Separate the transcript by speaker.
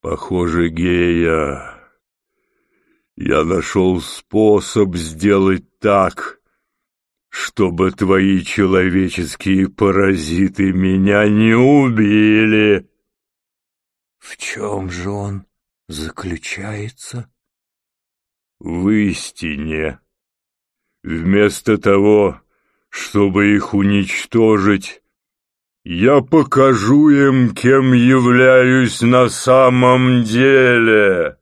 Speaker 1: Похоже, гея, я нашел способ сделать так, чтобы твои человеческие паразиты меня не убили.
Speaker 2: В чем же он заключается?
Speaker 1: В истине. Вместо того, чтобы их уничтожить, я покажу им, кем являюсь на самом деле.